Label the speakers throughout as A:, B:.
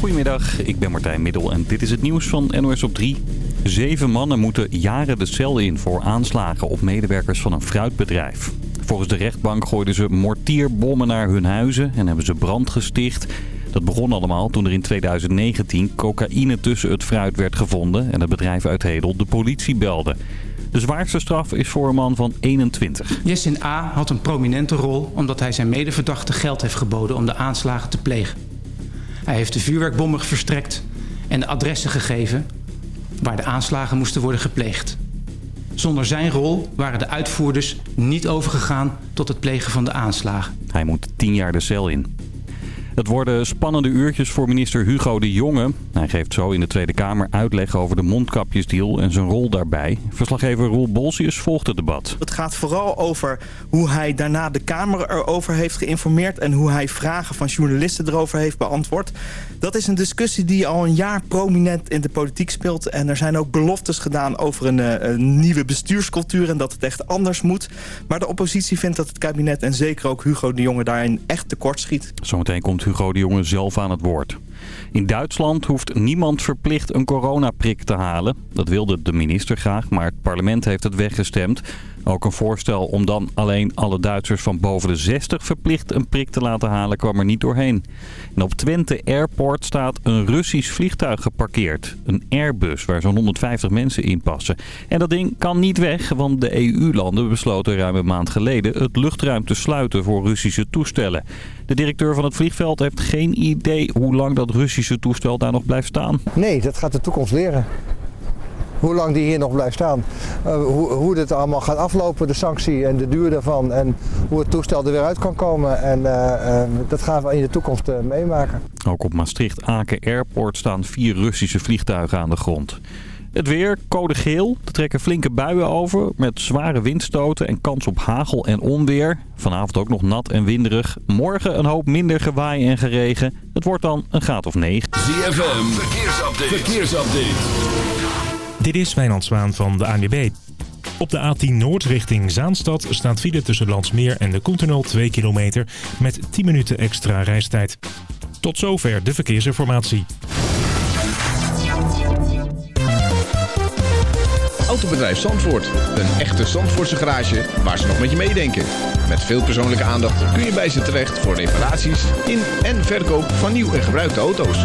A: Goedemiddag, ik ben Martijn Middel en dit is het nieuws van NOS op 3. Zeven mannen moeten jaren de cel in voor aanslagen op medewerkers van een fruitbedrijf. Volgens de rechtbank gooiden ze mortierbommen naar hun huizen en hebben ze brand gesticht. Dat begon allemaal toen er in 2019 cocaïne tussen het fruit werd gevonden en het bedrijf uit Hedel de politie belde. De zwaarste straf is voor een man van 21.
B: Jessin A. had een prominente rol omdat hij zijn medeverdachte geld heeft geboden om de aanslagen te plegen. Hij heeft de vuurwerkbommen verstrekt en de adressen gegeven waar de aanslagen moesten worden gepleegd. Zonder zijn rol waren de uitvoerders niet overgegaan tot het plegen van de aanslagen.
A: Hij moet 10 jaar de cel in. Het worden spannende uurtjes voor minister Hugo de Jonge. Hij geeft zo in de Tweede Kamer uitleg over de mondkapjesdeal en zijn rol daarbij. Verslaggever Roel Bolsius volgt het debat.
C: Het gaat vooral over hoe hij daarna de Kamer erover heeft geïnformeerd... en hoe hij vragen van journalisten erover heeft beantwoord. Dat is een discussie die al een jaar prominent in de politiek speelt. En er zijn ook beloftes gedaan over een, eh, een nieuwe bestuurscultuur... en dat het echt anders moet. Maar de oppositie vindt dat het kabinet en zeker ook Hugo de Jonge daarin echt tekort schiet.
A: Zometeen komt Hugo de Jonge zelf aan het woord. In Duitsland hoeft niemand verplicht een coronaprik te halen. Dat wilde de minister graag, maar het parlement heeft het weggestemd. Ook een voorstel om dan alleen alle Duitsers van boven de 60 verplicht een prik te laten halen kwam er niet doorheen. En op Twente Airport staat een Russisch vliegtuig geparkeerd. Een Airbus waar zo'n 150 mensen in passen. En dat ding kan niet weg, want de EU-landen besloten ruim een maand geleden het luchtruim te sluiten voor Russische toestellen. De directeur van het vliegveld heeft geen idee hoe lang dat Russische toestel daar nog blijft staan.
D: Nee, dat gaat de toekomst leren. Hoe lang die hier nog blijft staan. Uh, hoe, hoe dit allemaal gaat aflopen, de sanctie en de duur daarvan. En hoe het toestel er weer uit kan komen. En uh, uh, dat gaan we in de toekomst meemaken.
A: Ook op Maastricht-Aken Airport staan vier Russische vliegtuigen aan de grond. Het weer, code geel. Er trekken flinke buien over met zware windstoten en kans op hagel en onweer. Vanavond ook nog nat en winderig. Morgen een hoop minder gewaai en geregen. Het wordt dan een graad of 9.
E: ZFM, verkeersupdate. verkeersupdate.
F: Dit is Wijnand Zwaan van de ANWB. Op de A10 Noord richting Zaanstad staat file tussen Landsmeer en de Koentunnel 2 kilometer met 10 minuten extra reistijd. Tot zover de verkeersinformatie.
G: Autobedrijf Zandvoort. Een echte Zandvoortse garage waar ze nog met je meedenken. Met veel persoonlijke aandacht kun je bij ze terecht voor reparaties in en verkoop van nieuw en gebruikte auto's.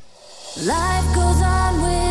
H: Life goes on without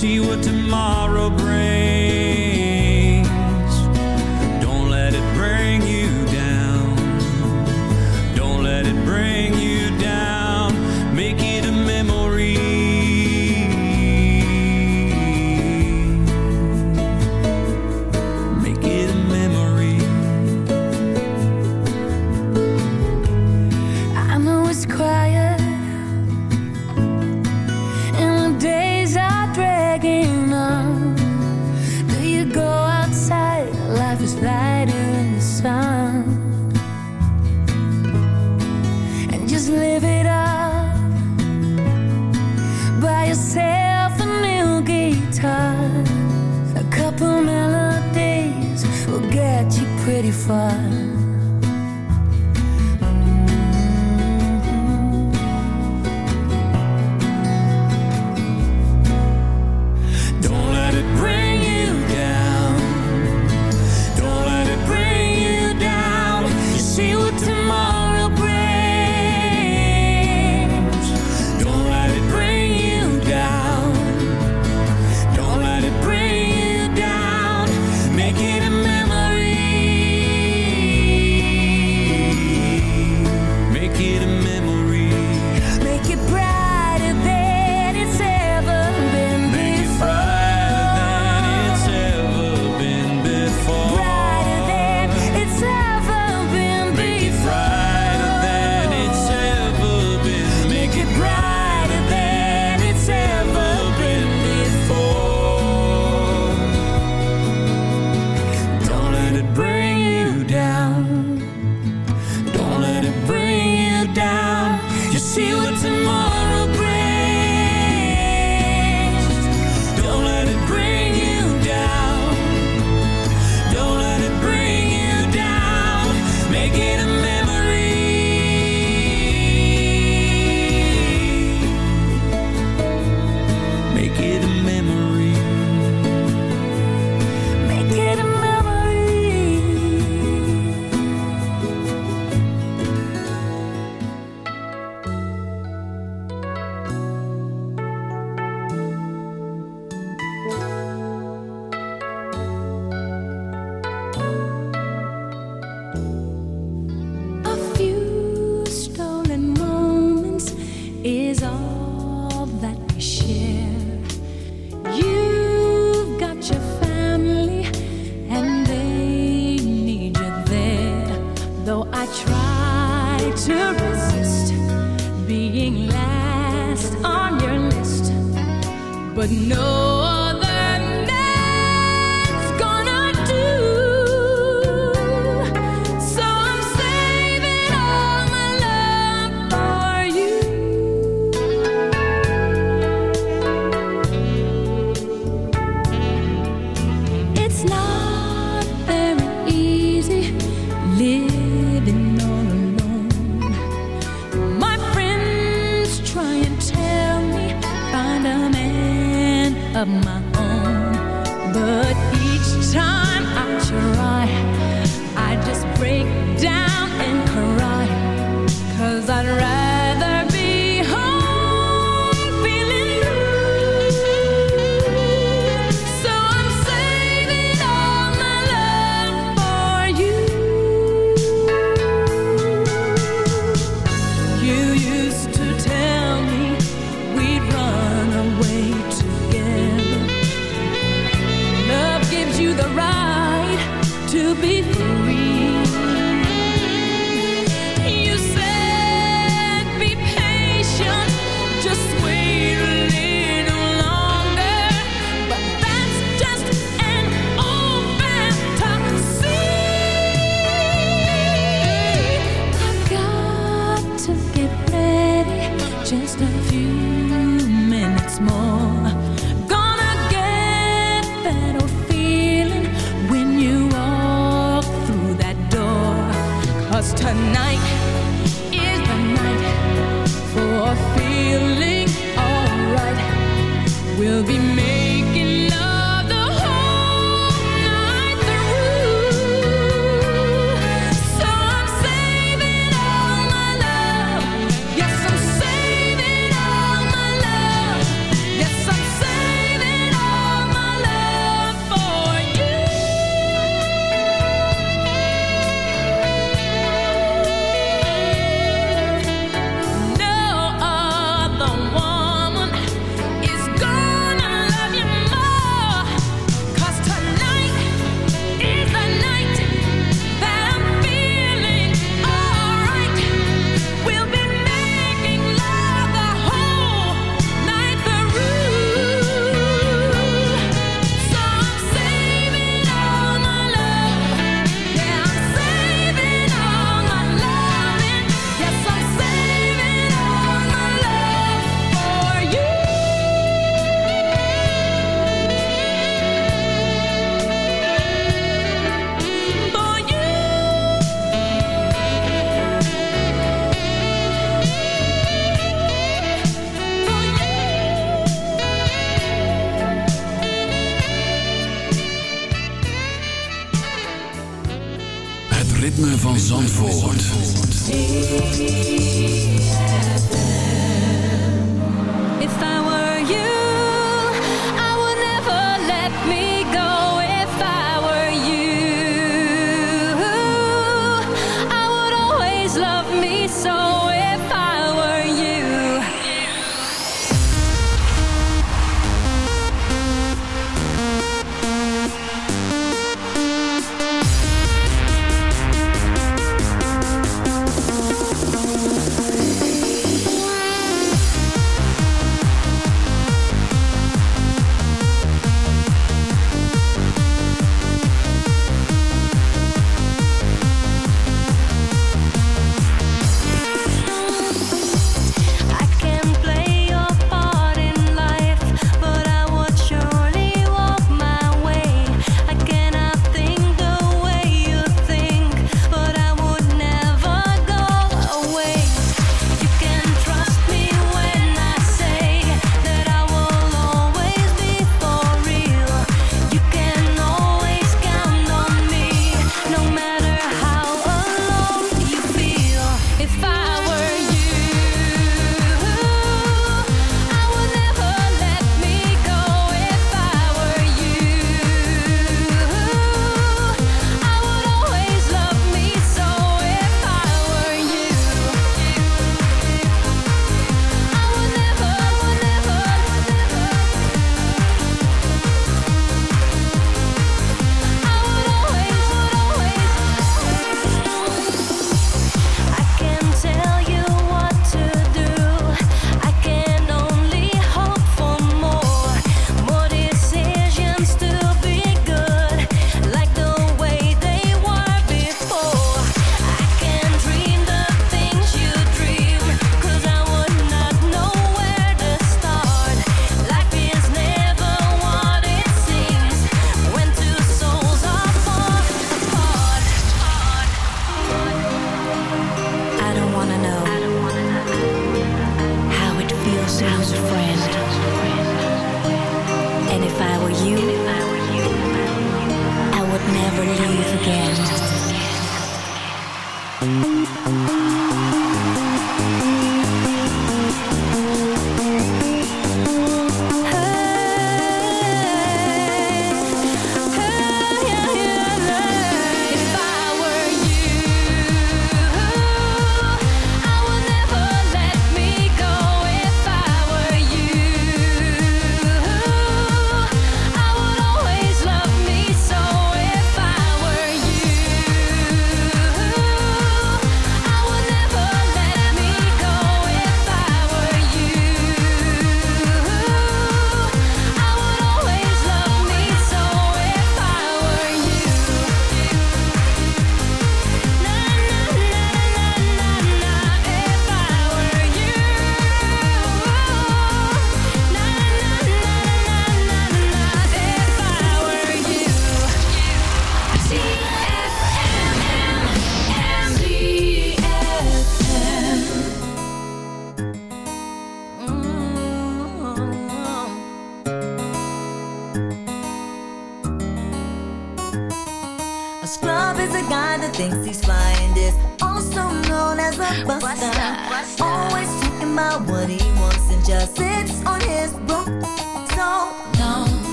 I: see what tomorrow brings.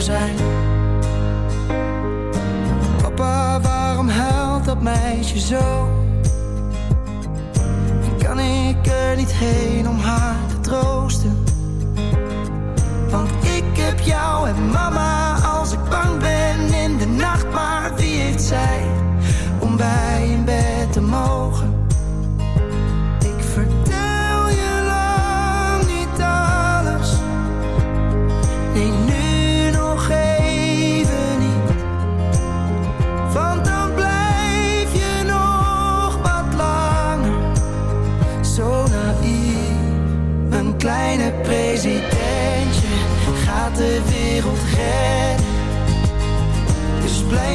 J: zijn. Papa, waarom huilt dat meisje zo? Kan ik er niet heen om haar te troosten? Want ik heb jou en mama als ik bang ben in de nacht, maar wie heeft zij?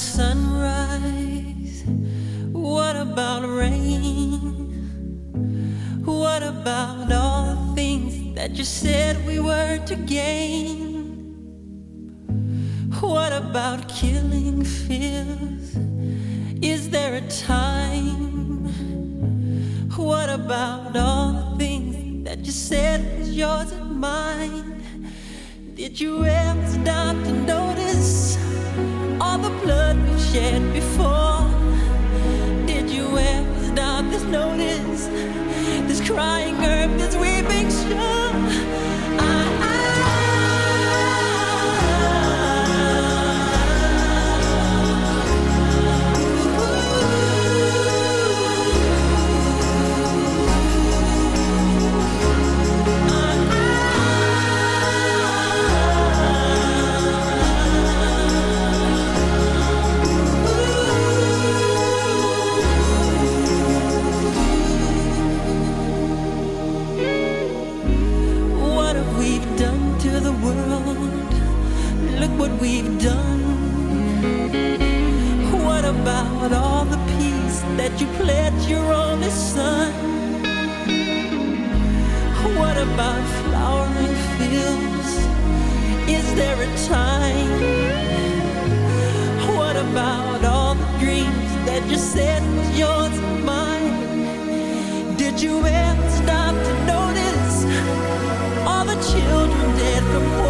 H: Sun. you
K: ever stop to notice all the children dead from war?